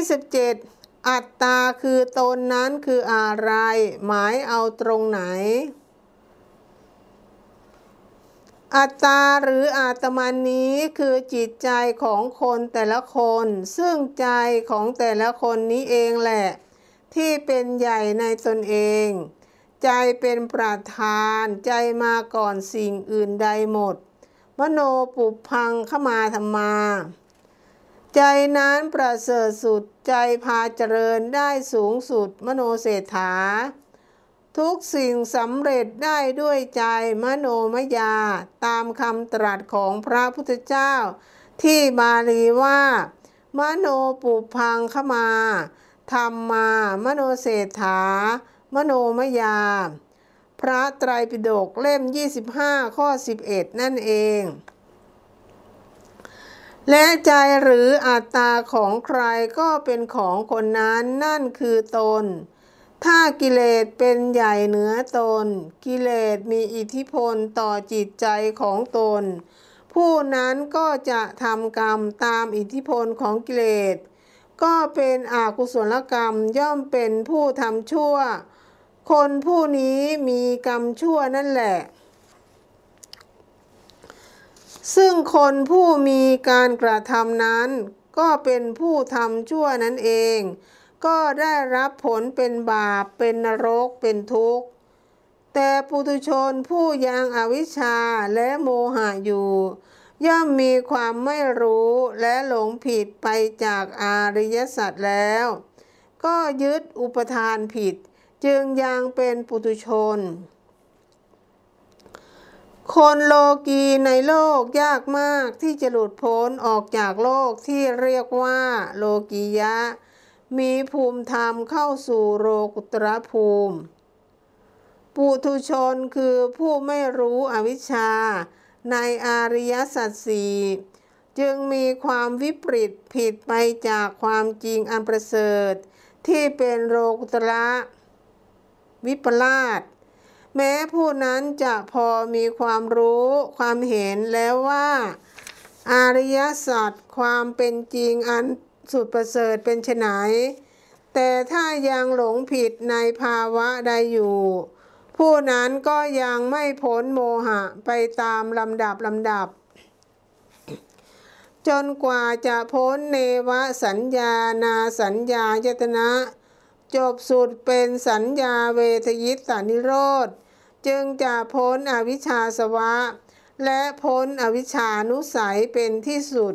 27 อัตตาคือตนนั้นคืออะไร หมายเอาตรงไหน อัตตาหรืออาตมันนี้คือจิตใจของคนแต่ละคน ซึ่งใจของแต่ละคนนี้เองแหละ ที่เป็นใหญ่ในตนเอง ใจเป็นประธานใจมาก่อนสิ่งอื่นใดหมด มโนปุพังขมาธรรมา ใจนั้นประเสริฐสุดใจพาเจริญได้สูงสุดมโนเศรษฐา ทุกสิ่งสำเร็จได้ด้วยใจมโนมยา ตามคำตรัสของพระพุทธเจ้า ที่บาลีว่า มโนปุพังขมาธรรมามโนเศรษฐา มโนมยา พระไตรปิฎกเล่ม 25 ข้อ 11 นั่นเอง และใจหรืออัตตาของใครก็เป็นของคนนั้นนั่นคือตน ถ้ากิเลสเป็นใหญ่เหนือตน กิเลสมีอิทธิพลต่อจิตใจของตน ผู้นั้นก็จะทำกรรมตามอิทธิพลของกิเลส ก็เป็นอกุศลกรรมย่อมเป็นผู้ทำชั่ว คนผู้นี้มีกรรมชั่วนั่นแหละ ซึ่งคนผู้มีการกระทำนั้น ก็เป็นผู้ทำชั่วนั่นเอง ก็ได้รับผลเป็นบาปเป็นนรกเป็นทุกข์ แต่ปุถุชนผู้ยังอวิชชาและโมหะอยู่ ย่อมมีความไม่รู้และหลงผิดไปจากอาริยสัจแล้ว ก็ยึดอุปทานผิด จึงยังเป็นปุถุชน คนโลกีในโลกยากมากที่จะหลุดพ้นออกจากโลกที่เรียกว่าโลกียะ มีภูมิธรรมเข้าสู่โลกุตรภูมิ ปุถุชนคือผู้ไม่รู้อวิชชา ในอาริยสัจสี่จึงมีความวิปริตผิดไปจากความจริงอันประเสริฐ ที่เป็นโลกุตระวิปลาส แม้ผู้นั้นจะพอมีความรู้ความเห็นแล้วว่าอาริยสัจความเป็นจริงอันสุดประเสริฐเป็นไฉนแต่ถ้ายังหลงผิดในภาวะใดอยู่ ผู้นั้นก็ยังไม่พ้นโมหะไปตามลำดับลำดับ จนกว่าจะพ้นเนวสัญญานาสัญญายตนะ จบสุดเป็นสัญญาเวทยิตสานิโรธ จึงจะพ้นอวิชชาสวะ และพ้นอวิชชานุสัยเป็นที่สุด